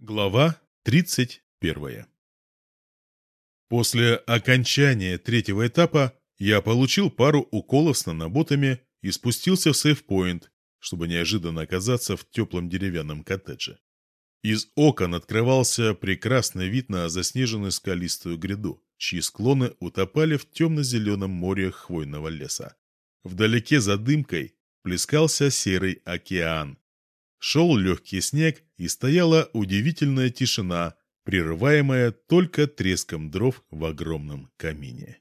Глава 31 После окончания третьего этапа я получил пару уколов с наноботами и спустился в сейфпоинт, чтобы неожиданно оказаться в теплом деревянном коттедже. Из окон открывался прекрасный вид на заснеженную скалистую гряду, чьи склоны утопали в темно-зеленом море хвойного леса. Вдалеке за дымкой плескался серый океан, Шел легкий снег, и стояла удивительная тишина, прерываемая только треском дров в огромном камине.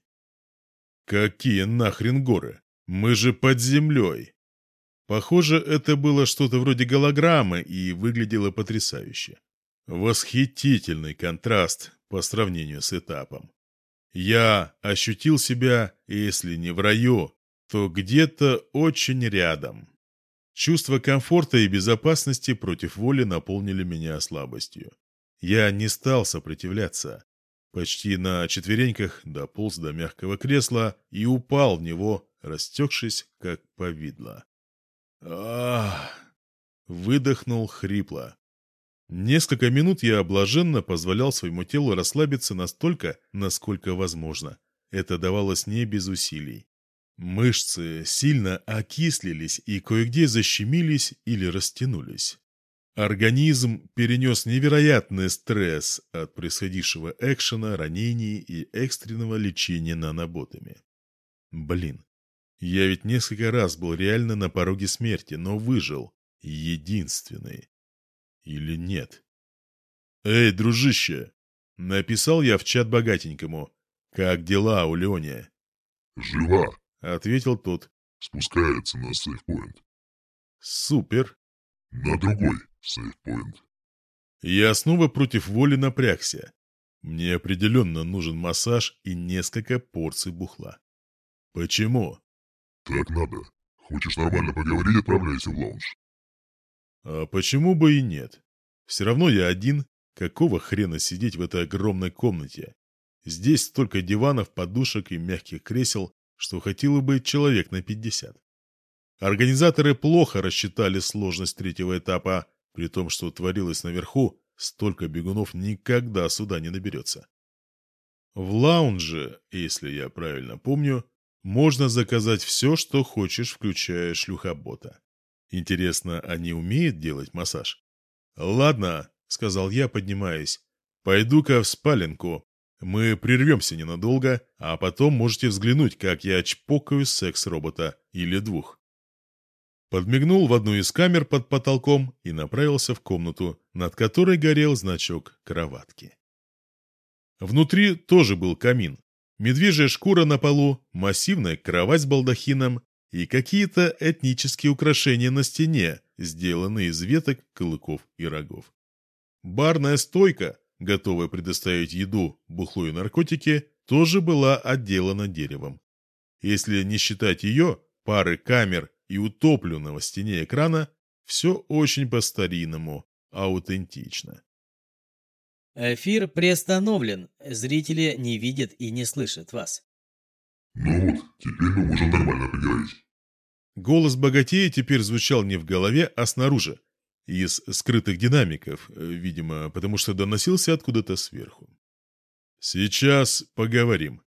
«Какие нахрен горы? Мы же под землей!» Похоже, это было что-то вроде голограммы и выглядело потрясающе. Восхитительный контраст по сравнению с этапом. Я ощутил себя, если не в раю, то где-то очень рядом. Чувство комфорта и безопасности против воли наполнили меня слабостью. Я не стал сопротивляться. Почти на четвереньках дополз до мягкого кресла и упал в него, растекшись, как повидло. Ах! Выдохнул хрипло. Несколько минут я облаженно позволял своему телу расслабиться настолько, насколько возможно. Это давалось не без усилий. Мышцы сильно окислились и кое-где защемились или растянулись. Организм перенес невероятный стресс от происходившего экшена, ранений и экстренного лечения наноботами. Блин, я ведь несколько раз был реально на пороге смерти, но выжил. Единственный. Или нет? «Эй, дружище!» Написал я в чат богатенькому. «Как дела у Леония?» «Жива!» — ответил тот. «Спускается на сейфпоинт». «Супер!» «На другой сейфпоинт». Я снова против воли напрягся. Мне определенно нужен массаж и несколько порций бухла. Почему? Так надо. Хочешь нормально поговорить, отправляйся в лаунж. А почему бы и нет? Все равно я один. Какого хрена сидеть в этой огромной комнате? Здесь столько диванов, подушек и мягких кресел, что хотело бы человек на 50. Организаторы плохо рассчитали сложность третьего этапа, при том, что творилось наверху, столько бегунов никогда сюда не наберется. В лаунже, если я правильно помню, можно заказать все, что хочешь, включая шлюхобота. Интересно, они умеют делать массаж? «Ладно», — сказал я, поднимаясь, — «пойду-ка в спаленку, мы прервемся ненадолго, а потом можете взглянуть, как я чпокаю секс-робота или двух. Подмигнул в одну из камер под потолком и направился в комнату, над которой горел значок кроватки. Внутри тоже был камин. Медвежья шкура на полу, массивная кровать с балдахином и какие-то этнические украшения на стене, сделанные из веток, клыков и рогов. Барная стойка, готовая предоставить еду, бухло и наркотики, тоже была отделана деревом. Если не считать ее, пары камер и утопленного в стене экрана, все очень по-старинному, аутентично. Эфир приостановлен. Зрители не видят и не слышат вас. Ну вот, теперь мы можем нормально поговорить. Голос богатея теперь звучал не в голове, а снаружи, из скрытых динамиков, э, видимо, потому что доносился откуда-то сверху. «Сейчас поговорим».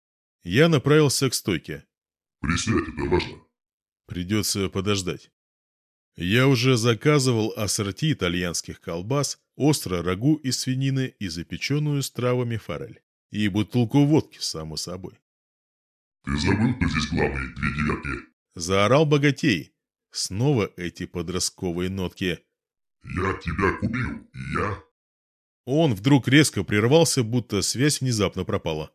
Я направился к стойке. «Присядь, это важно». «Придется подождать». Я уже заказывал ассорти итальянских колбас, остро рагу из свинины и запеченную с травами форель. И бутылку водки, само собой. «Ты забыл, кто здесь главный, две девятки?» Заорал богатей. Снова эти подростковые нотки. «Я тебя купил, я...» Он вдруг резко прервался, будто связь внезапно пропала.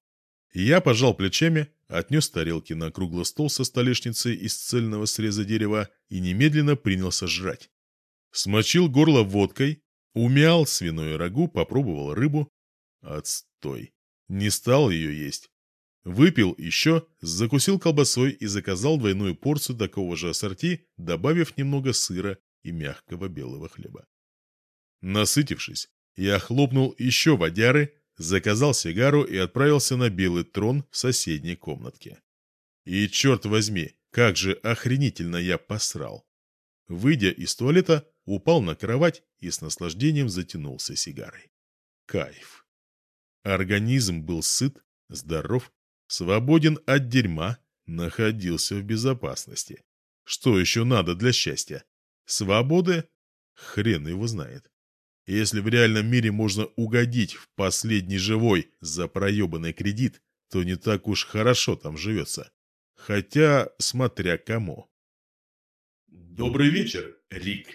Я пожал плечами, отнес тарелки на круглый стол со столешницей из цельного среза дерева и немедленно принялся жрать. Смочил горло водкой, умял свиное рагу, попробовал рыбу. Отстой. Не стал ее есть. Выпил еще, закусил колбасой и заказал двойную порцию такого же ассорти, добавив немного сыра и мягкого белого хлеба. Насытившись, я хлопнул еще водяры, заказал сигару и отправился на белый трон в соседней комнатке. И черт возьми, как же охренительно я посрал. Выйдя из туалета, упал на кровать и с наслаждением затянулся сигарой. Кайф. Организм был сыт, здоров, свободен от дерьма, находился в безопасности. Что еще надо для счастья? Свободы? Хрен его знает. Если в реальном мире можно угодить в последний живой за проебанный кредит, то не так уж хорошо там живется. Хотя, смотря кому. «Добрый вечер, Рик!»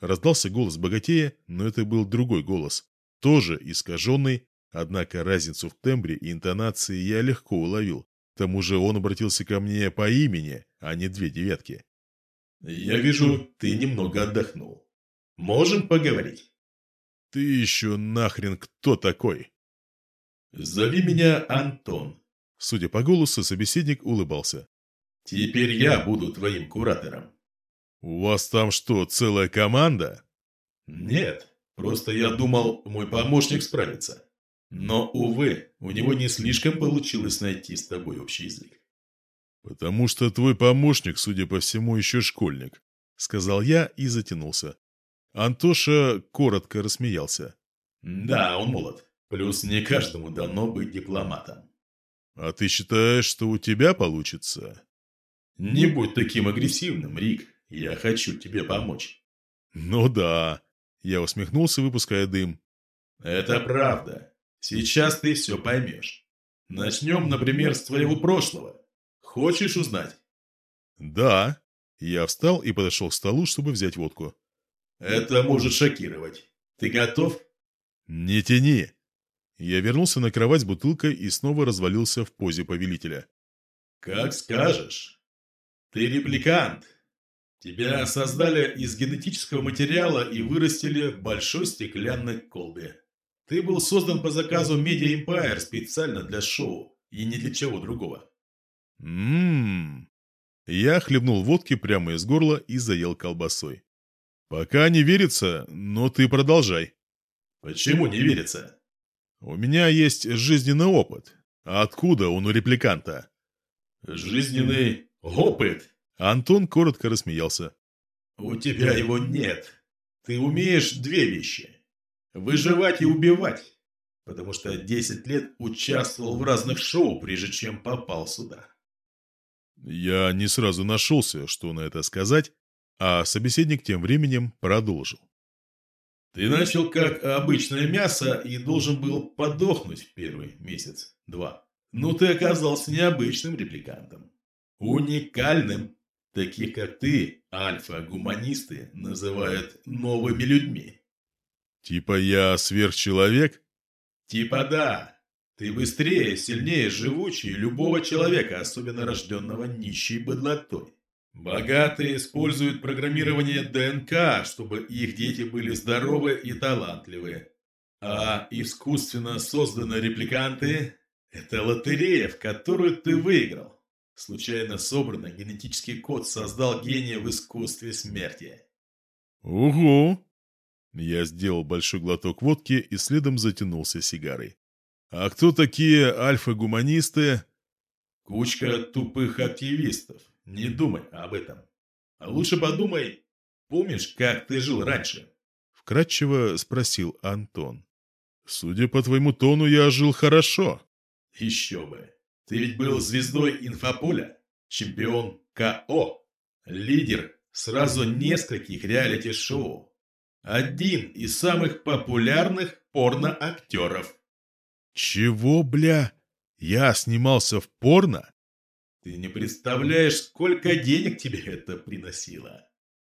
Раздался голос богатея, но это был другой голос, тоже искаженный, однако разницу в тембре и интонации я легко уловил. К тому же он обратился ко мне по имени, а не две девятки. «Я вижу, ты немного отдохнул. Можем поговорить?» «Ты еще нахрен кто такой?» «Зови меня Антон». Судя по голосу, собеседник улыбался. «Теперь я буду твоим куратором». «У вас там что, целая команда?» «Нет, просто я думал, мой помощник справится. Но, увы, у него не слишком получилось найти с тобой общий язык». «Потому что твой помощник, судя по всему, еще школьник», — сказал я и затянулся. Антоша коротко рассмеялся. «Да, он молод. Плюс не каждому дано быть дипломатом». «А ты считаешь, что у тебя получится?» «Не будь таким агрессивным, Рик. Я хочу тебе помочь». «Ну да». Я усмехнулся, выпуская дым. «Это правда. Сейчас ты все поймешь. Начнем, например, с твоего прошлого. Хочешь узнать?» «Да». Я встал и подошел к столу, чтобы взять водку. Это может шокировать. Ты готов? Не тяни. Я вернулся на кровать с бутылкой и снова развалился в позе повелителя. Как скажешь. Ты репликант. Тебя создали из генетического материала и вырастили в большой стеклянной колбе. Ты был создан по заказу Media Empire специально для шоу и ни для чего другого. Ммм. Я хлебнул водки прямо из горла и заел колбасой. «Пока не верится, но ты продолжай». «Почему не верится?» «У меня есть жизненный опыт. Откуда он у репликанта?» «Жизненный опыт?» Антон коротко рассмеялся. «У тебя его нет. Ты умеешь две вещи. Выживать и убивать. Потому что 10 лет участвовал в разных шоу, прежде чем попал сюда». Я не сразу нашелся, что на это сказать, а собеседник тем временем продолжил. «Ты начал как обычное мясо и должен был подохнуть в первый месяц-два. Но ты оказался необычным репликантом. Уникальным. Таких, как ты, альфа-гуманисты называют новыми людьми». «Типа я сверхчеловек?» «Типа да. Ты быстрее, сильнее, живучий любого человека, особенно рожденного нищей быдлотой. Богатые используют программирование ДНК, чтобы их дети были здоровы и талантливые. А искусственно созданные репликанты – это лотерея, в которую ты выиграл. Случайно собранный генетический код создал гения в искусстве смерти. Угу. Я сделал большой глоток водки и следом затянулся сигарой. А кто такие альфа-гуманисты? Кучка тупых активистов, не думай об этом. А лучше подумай, помнишь, как ты жил раньше? Вкратчиво спросил Антон. Судя по твоему тону, я жил хорошо. Еще бы. Ты ведь был звездой инфополя, чемпион КО, лидер сразу нескольких реалити-шоу. Один из самых популярных порно-актеров. Чего, бля? Я снимался в порно? Ты не представляешь, сколько денег тебе это приносило.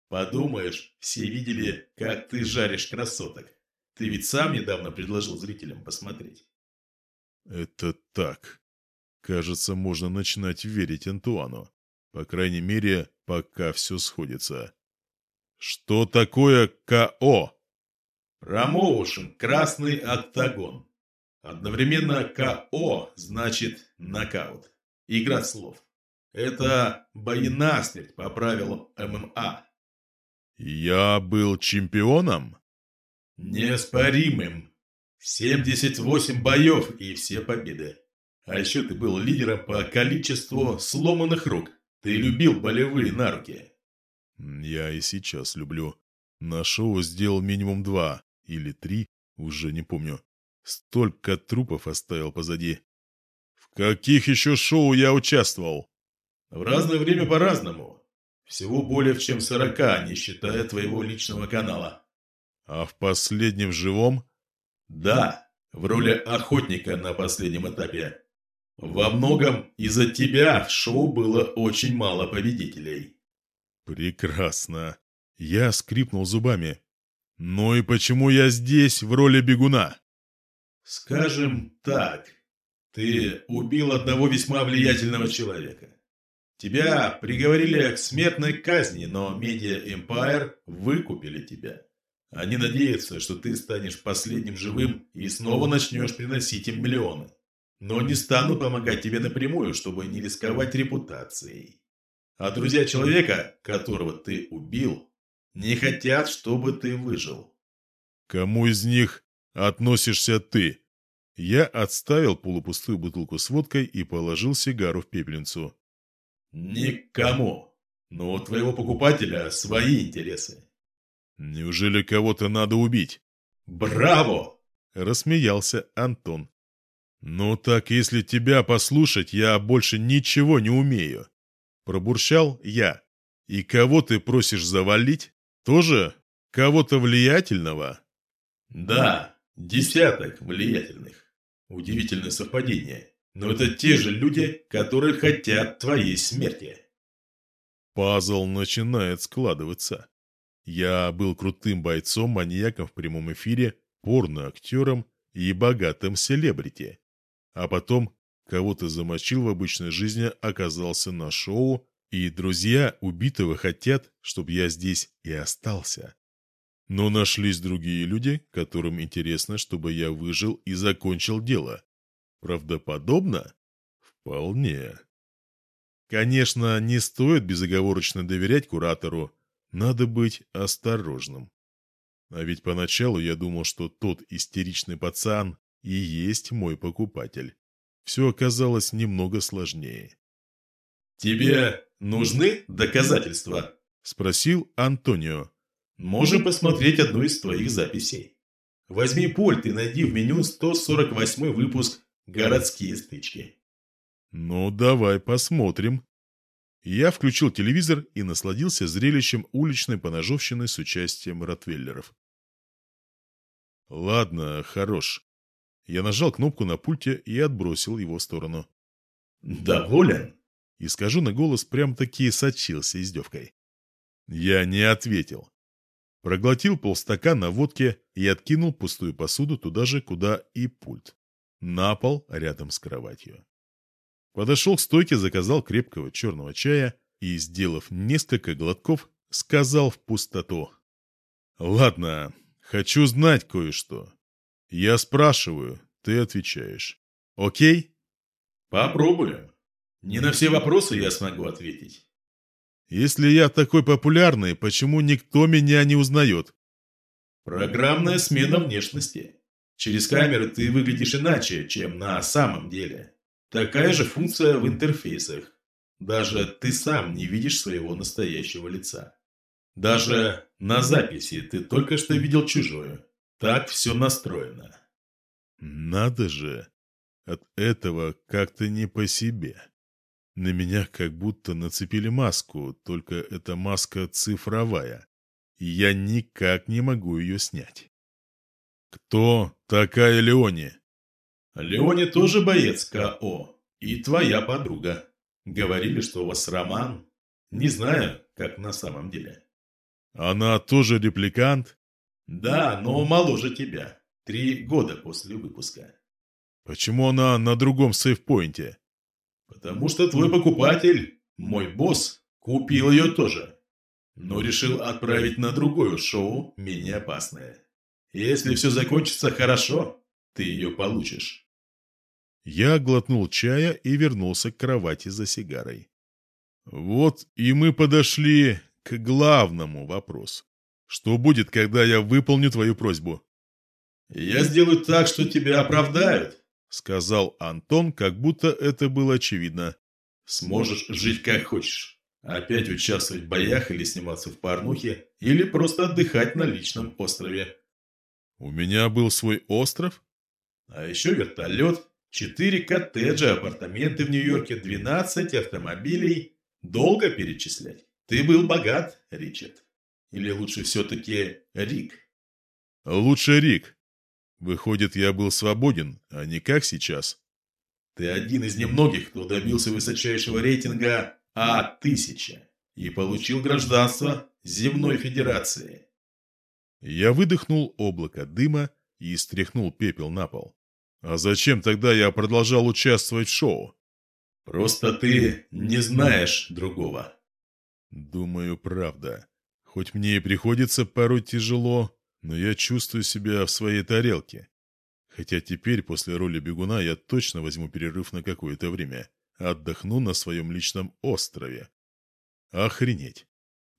Подумаешь, все видели, как ты жаришь красоток. Ты ведь сам недавно предложил зрителям посмотреть. Это так. Кажется, можно начинать верить Антуану. По крайней мере, пока все сходится. Что такое КО? Промоушен «Красный октагон». Одновременно КО значит нокаут. Игра слов. Это бои насмерть по правилам ММА. Я был чемпионом? Неоспоримым. 78 боев и все победы. А еще ты был лидером по количеству сломанных рук. Ты любил болевые на руки. Я и сейчас люблю. На шоу сделал минимум два или три, уже не помню. Столько трупов оставил позади. В каких еще шоу я участвовал? В разное время по-разному. Всего более чем сорока, не считая твоего личного канала. А в последнем живом? Да, в роли охотника на последнем этапе. Во многом из-за тебя в шоу было очень мало победителей. Прекрасно. Я скрипнул зубами. Ну и почему я здесь в роли бегуна? Скажем так, ты убил одного весьма влиятельного человека. Тебя приговорили к смертной казни, но Media Empire выкупили тебя. Они надеются, что ты станешь последним живым и снова начнешь приносить им миллионы. Но не стану помогать тебе напрямую, чтобы не рисковать репутацией. А друзья человека, которого ты убил, не хотят, чтобы ты выжил. Кому из них относишься ты? Я отставил полупустую бутылку с водкой и положил сигару в пепельницу. Никому. Но у твоего покупателя свои интересы. Неужели кого-то надо убить? Браво! Рассмеялся Антон. Ну так, если тебя послушать, я больше ничего не умею. Пробурчал я. И кого ты просишь завалить? Тоже кого-то влиятельного? Да, десяток влиятельных. Удивительное совпадение. Но это те же люди, которые хотят твоей смерти. Пазл начинает складываться. Я был крутым бойцом, маньяком в прямом эфире, порно-актером и богатым селебрити. А потом кого-то замочил в обычной жизни, оказался на шоу, и друзья убитого хотят, чтобы я здесь и остался. Но нашлись другие люди, которым интересно, чтобы я выжил и закончил дело. Правдоподобно? Вполне. Конечно, не стоит безоговорочно доверять куратору. Надо быть осторожным. А ведь поначалу я думал, что тот истеричный пацан и есть мой покупатель. Все оказалось немного сложнее. «Тебе нужны доказательства?» – спросил Антонио. «Можем посмотреть одну из твоих записей. Возьми пульт и найди в меню 148 выпуск Городские стычки. Ну, давай посмотрим. Я включил телевизор и насладился зрелищем уличной поножовщины с участием ротвейлеров. Ладно, хорош. Я нажал кнопку на пульте и отбросил его в сторону. «Доволен?» И скажу на голос прям-таки сочился издевкой. Я не ответил. Проглотил полстакана водки и откинул пустую посуду туда же, куда и пульт на пол рядом с кроватью. Подошел к стойке, заказал крепкого черного чая и, сделав несколько глотков, сказал в пустоту. «Ладно, хочу знать кое-что. Я спрашиваю, ты отвечаешь. Окей?» «Попробуем. Не на все вопросы я смогу ответить». «Если я такой популярный, почему никто меня не узнает?» «Программная смена внешности. Через камеры ты выглядишь иначе, чем на самом деле. Такая же функция в интерфейсах. Даже ты сам не видишь своего настоящего лица. Даже на записи ты только что видел чужое. Так все настроено. Надо же. От этого как-то не по себе. На меня как будто нацепили маску, только эта маска цифровая. И я никак не могу ее снять. «Кто такая Леони?» «Леони тоже боец КО. И твоя подруга. Говорили, что у вас роман. Не знаю, как на самом деле». «Она тоже репликант?» «Да, но моложе тебя. Три года после выпуска». «Почему она на другом сейфпоинте?» «Потому что твой покупатель, мой босс, купил ее тоже, но решил отправить на другое шоу, менее опасное». Если все закончится хорошо, ты ее получишь. Я глотнул чая и вернулся к кровати за сигарой. Вот и мы подошли к главному вопросу. Что будет, когда я выполню твою просьбу? «Я сделаю так, что тебя оправдают», — сказал Антон, как будто это было очевидно. «Сможешь жить как хочешь. Опять участвовать в боях или сниматься в порнухе, или просто отдыхать на личном острове. У меня был свой остров? А еще вертолет, четыре коттеджа, апартаменты в Нью-Йорке, 12 автомобилей. Долго перечислять? Ты был богат, Ричард. Или лучше все-таки Рик? Лучше Рик. Выходит, я был свободен, а не как сейчас. Ты один из немногих, кто добился высочайшего рейтинга А-1000 и получил гражданство Земной Федерации. Я выдохнул облако дыма и стряхнул пепел на пол. А зачем тогда я продолжал участвовать в шоу? Просто ты не знаешь другого. Думаю, правда. Хоть мне и приходится порой тяжело, но я чувствую себя в своей тарелке. Хотя теперь, после роли бегуна, я точно возьму перерыв на какое-то время. Отдохну на своем личном острове. Охренеть.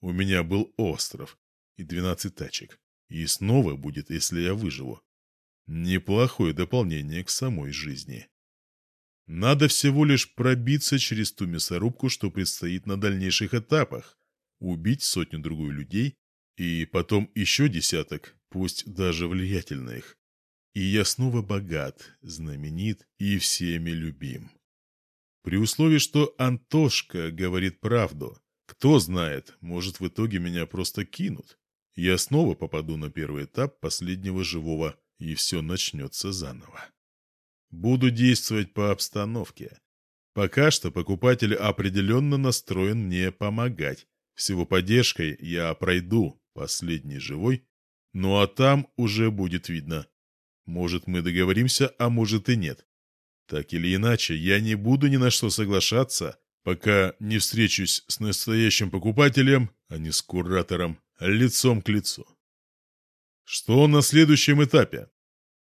У меня был остров и 12 тачек. И снова будет, если я выживу. Неплохое дополнение к самой жизни. Надо всего лишь пробиться через ту мясорубку, что предстоит на дальнейших этапах, убить сотню-другую людей и потом еще десяток, пусть даже влиятельных. И я снова богат, знаменит и всеми любим. При условии, что Антошка говорит правду. Кто знает, может в итоге меня просто кинут. Я снова попаду на первый этап последнего живого, и все начнется заново. Буду действовать по обстановке. Пока что покупатель определенно настроен мне помогать. Всего поддержкой я пройду последний живой, ну а там уже будет видно. Может, мы договоримся, а может и нет. Так или иначе, я не буду ни на что соглашаться, пока не встречусь с настоящим покупателем, а не с куратором лицом к лицу. Что на следующем этапе?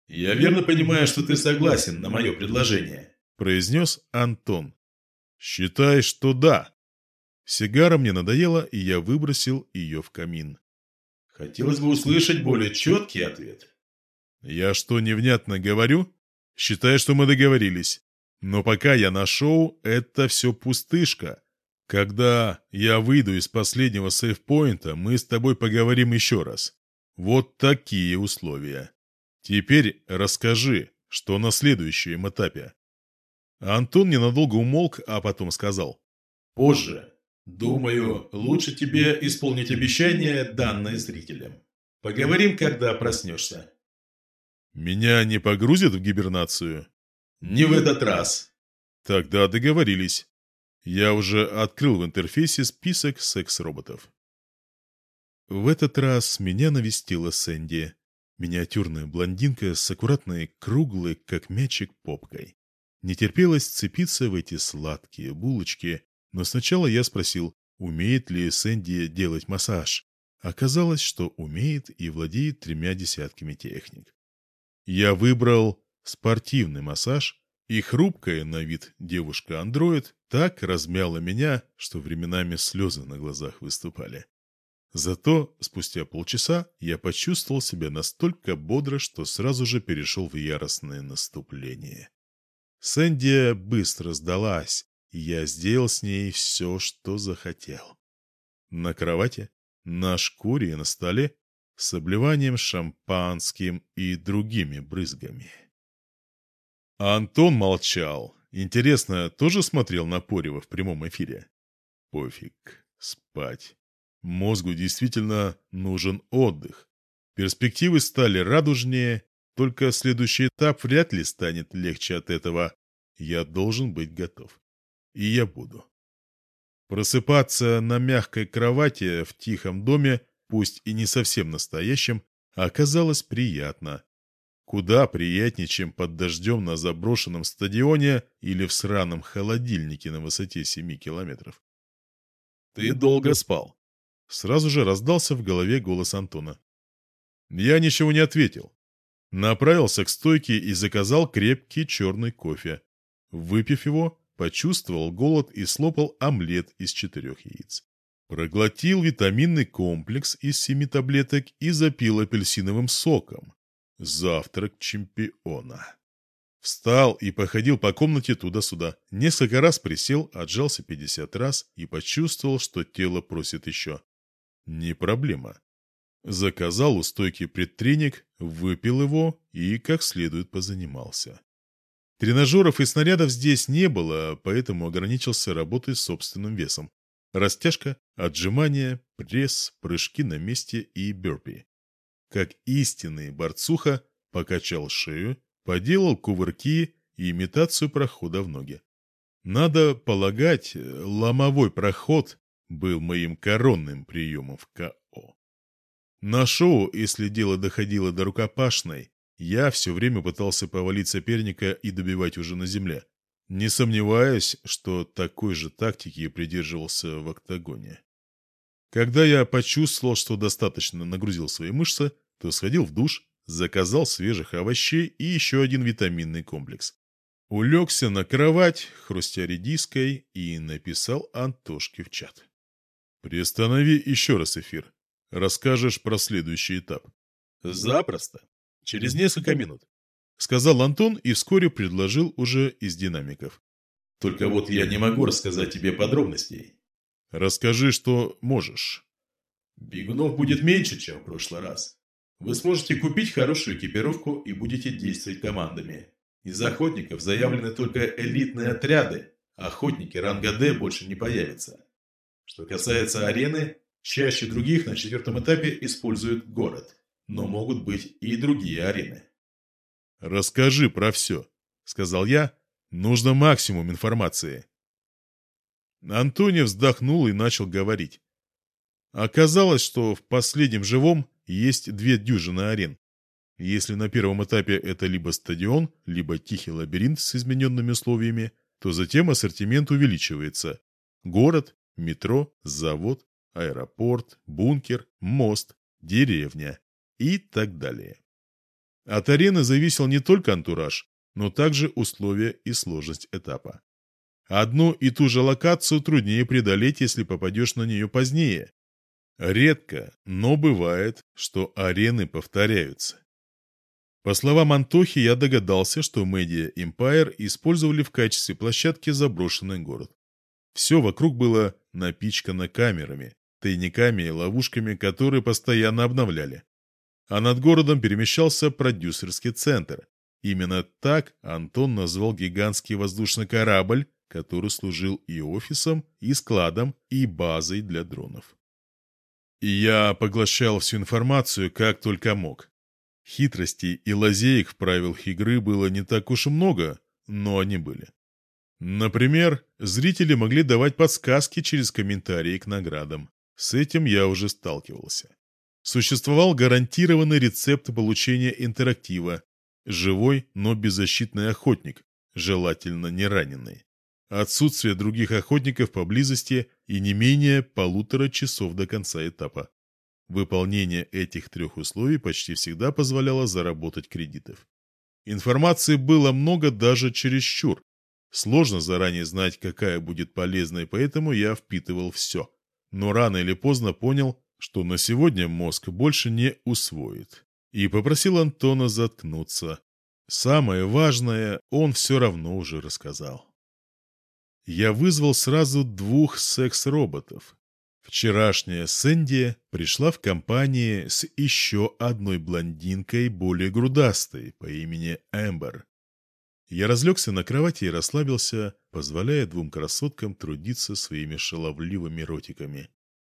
«Я верно понимаю, что ты согласен на мое предложение», – произнес Антон. «Считай, что да». Сигара мне надоела, и я выбросил ее в камин. «Хотелось бы услышать более четкий ответ». «Я что, невнятно говорю? Считай, что мы договорились. Но пока я на шоу, это все пустышка. Когда я выйду из последнего сейфпоинта, мы с тобой поговорим еще раз. Вот такие условия. Теперь расскажи, что на следующем этапе. Антон ненадолго умолк, а потом сказал. Позже. Думаю, лучше тебе исполнить обещание, данное зрителям. Поговорим, когда проснешься. Меня не погрузят в гибернацию? Не в этот раз. Тогда договорились. Я уже открыл в интерфейсе список секс-роботов. В этот раз меня навестила Сэнди, миниатюрная блондинка с аккуратной, круглой, как мячик, попкой. Не терпелось цепиться в эти сладкие булочки, но сначала я спросил, умеет ли Сэнди делать массаж. Оказалось, что умеет и владеет тремя десятками техник. Я выбрал спортивный массаж, и хрупкая на вид девушка-андроид так размяла меня, что временами слезы на глазах выступали. Зато спустя полчаса я почувствовал себя настолько бодро, что сразу же перешел в яростное наступление. Сэнди быстро сдалась, я сделал с ней все, что захотел. На кровати, на шкуре и на столе, с обливанием шампанским и другими брызгами. А Антон молчал. Интересно, тоже смотрел на Порева в прямом эфире? Пофиг. Спать. Мозгу действительно нужен отдых. Перспективы стали радужнее, только следующий этап вряд ли станет легче от этого. Я должен быть готов. И я буду. Просыпаться на мягкой кровати в тихом доме, пусть и не совсем настоящем, оказалось приятно. Куда приятнее, чем под дождем на заброшенном стадионе или в сраном холодильнике на высоте 7 километров. «Ты долго спал?» Сразу же раздался в голове голос Антона. Я ничего не ответил. Направился к стойке и заказал крепкий черный кофе. Выпив его, почувствовал голод и слопал омлет из четырех яиц. Проглотил витаминный комплекс из семи таблеток и запил апельсиновым соком. Завтрак чемпиона. Встал и походил по комнате туда-сюда. Несколько раз присел, отжался 50 раз и почувствовал, что тело просит еще. Не проблема. Заказал у стойки предтреник, выпил его и как следует позанимался. Тренажеров и снарядов здесь не было, поэтому ограничился работой собственным весом. Растяжка, отжимания, пресс, прыжки на месте и бёрпи. Как истинный борцуха, покачал шею, поделал кувырки и имитацию прохода в ноги. Надо полагать, ломовой проход был моим коронным приемом в КО. На шоу, если дело доходило до рукопашной, я все время пытался повалить соперника и добивать уже на земле. Не сомневаюсь, что такой же тактики придерживался в октагоне. Когда я почувствовал, что достаточно нагрузил свои мышцы, то сходил в душ, заказал свежих овощей и еще один витаминный комплекс. Улегся на кровать, хрустя редиской, и написал Антошке в чат. «Приостанови еще раз эфир. Расскажешь про следующий этап». «Запросто. Через несколько минут», — сказал Антон и вскоре предложил уже из динамиков. «Только вот я не могу рассказать тебе подробностей». «Расскажи, что можешь». «Бегунов будет меньше, чем в прошлый раз. Вы сможете купить хорошую экипировку и будете действовать командами. Из охотников заявлены только элитные отряды, охотники ранга D больше не появятся. Что касается арены, чаще других на четвертом этапе используют город, но могут быть и другие арены. «Расскажи про все», — сказал я. «Нужно максимум информации». Антоний вздохнул и начал говорить. Оказалось, что в последнем живом есть две дюжины арен. Если на первом этапе это либо стадион, либо тихий лабиринт с измененными условиями, то затем ассортимент увеличивается. Город, метро, завод, аэропорт, бункер, мост, деревня и так далее. От арены зависел не только антураж, но также условия и сложность этапа. Одну и ту же локацию труднее преодолеть, если попадешь на нее позднее, Редко, но бывает, что арены повторяются. По словам Антохи, я догадался, что Media Empire использовали в качестве площадки заброшенный город. Все вокруг было напичкано камерами, тайниками и ловушками, которые постоянно обновляли. А над городом перемещался продюсерский центр. Именно так Антон назвал гигантский воздушный корабль, который служил и офисом, и складом, и базой для дронов. Я поглощал всю информацию, как только мог. Хитростей и лазеек в правилах игры было не так уж и много, но они были. Например, зрители могли давать подсказки через комментарии к наградам. С этим я уже сталкивался. Существовал гарантированный рецепт получения интерактива. Живой, но беззащитный охотник, желательно не раненый отсутствие других охотников поблизости и не менее полутора часов до конца этапа. Выполнение этих трех условий почти всегда позволяло заработать кредитов. Информации было много даже чересчур. Сложно заранее знать, какая будет полезной, поэтому я впитывал все. Но рано или поздно понял, что на сегодня мозг больше не усвоит. И попросил Антона заткнуться. Самое важное он все равно уже рассказал я вызвал сразу двух секс-роботов. Вчерашняя Сэнди пришла в компании с еще одной блондинкой более грудастой по имени Эмбер. Я разлегся на кровати и расслабился, позволяя двум красоткам трудиться своими шаловливыми ротиками.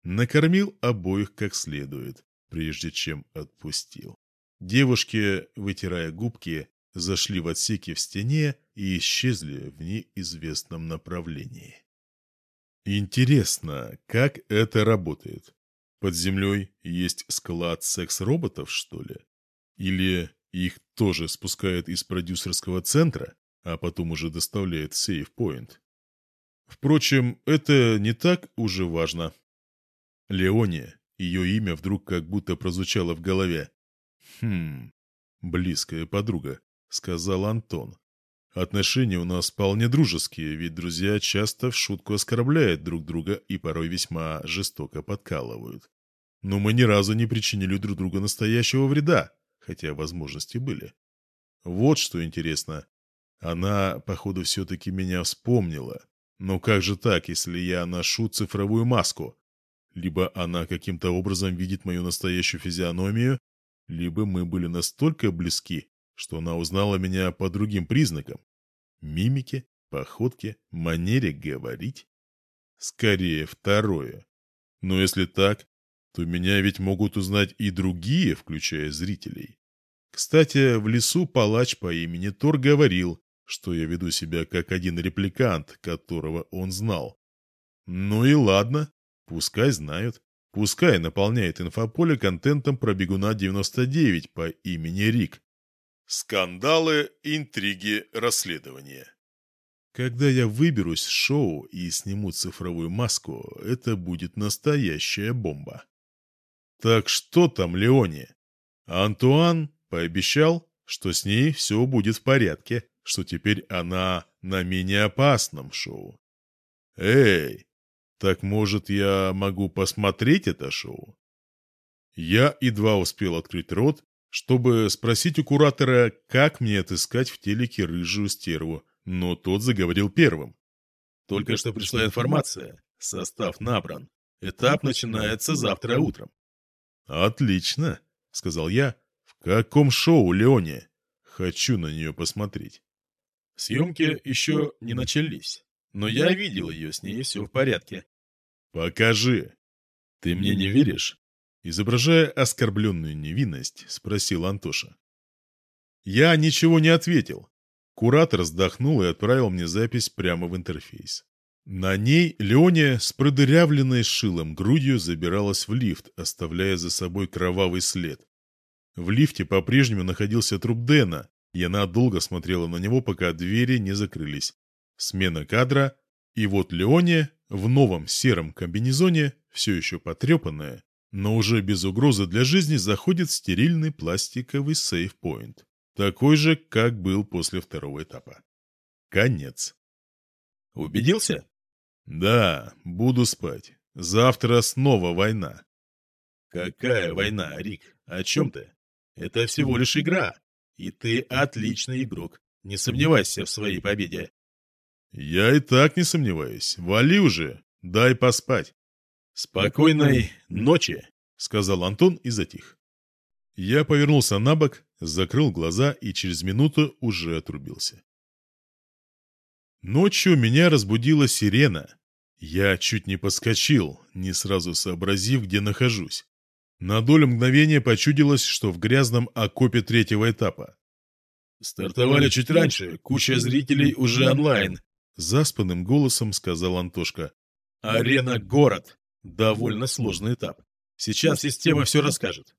Накормил обоих как следует, прежде чем отпустил. Девушки, вытирая губки, зашли в отсеки в стене и исчезли в неизвестном направлении. Интересно, как это работает? Под землей есть склад секс-роботов, что ли? Или их тоже спускают из продюсерского центра, а потом уже доставляют в сейф-поинт? Впрочем, это не так уже важно. Леония, ее имя вдруг как будто прозвучало в голове. Хм, близкая подруга. — сказал Антон. «Отношения у нас вполне дружеские, ведь друзья часто в шутку оскорбляют друг друга и порой весьма жестоко подкалывают. Но мы ни разу не причинили друг другу настоящего вреда, хотя возможности были. Вот что интересно. Она, походу, все-таки меня вспомнила. Но как же так, если я ношу цифровую маску? Либо она каким-то образом видит мою настоящую физиономию, либо мы были настолько близки, что она узнала меня по другим признакам. Мимике, походке, манере говорить. Скорее второе. Но если так, то меня ведь могут узнать и другие, включая зрителей. Кстати, в лесу палач по имени Тор говорил, что я веду себя как один репликант, которого он знал. Ну и ладно, пускай знают. Пускай наполняет инфополе контентом про бегуна 99 по имени Рик. Скандалы, интриги, расследования. Когда я выберусь с шоу и сниму цифровую маску, это будет настоящая бомба. Так что там Леоне? Антуан пообещал, что с ней все будет в порядке, что теперь она на менее опасном шоу. Эй, так может я могу посмотреть это шоу? Я едва успел открыть рот, чтобы спросить у куратора, как мне отыскать в телеке рыжую стерву, но тот заговорил первым. Только что пришла информация. Состав набран. Этап начинается завтра утром. «Отлично», — сказал я. «В каком шоу, Леоне? Хочу на нее посмотреть». Съемки еще не начались, но я видел ее, с ней все в порядке. «Покажи». «Ты мне не веришь?» Изображая оскорбленную невинность, спросил Антоша. Я ничего не ответил. Куратор вздохнул и отправил мне запись прямо в интерфейс. На ней Леония с продырявленной шилом грудью забиралась в лифт, оставляя за собой кровавый след. В лифте по-прежнему находился труп Дэна, и она долго смотрела на него, пока двери не закрылись. Смена кадра, и вот Леония в новом сером комбинезоне, все еще потрепанная, но уже без угрозы для жизни заходит стерильный пластиковый сейфпоинт. Такой же, как был после второго этапа. Конец. Убедился? Да, буду спать. Завтра снова война. Какая война, Рик? О чем ты? Это всего лишь игра. И ты отличный игрок. Не сомневайся в своей победе. Я и так не сомневаюсь. Вали уже. Дай поспать. Спокойной ночи, сказал Антон и затих. Я повернулся на бок, закрыл глаза и через минуту уже отрубился. Ночью меня разбудила сирена. Я чуть не подскочил, не сразу сообразив, где нахожусь. На долю мгновения почудилось, что в грязном окопе третьего этапа. «Стартовали чуть раньше, куча зрителей уже онлайн», — заспанным голосом сказал Антошка. «Арена — город. Довольно сложный этап. Сейчас система все расскажет».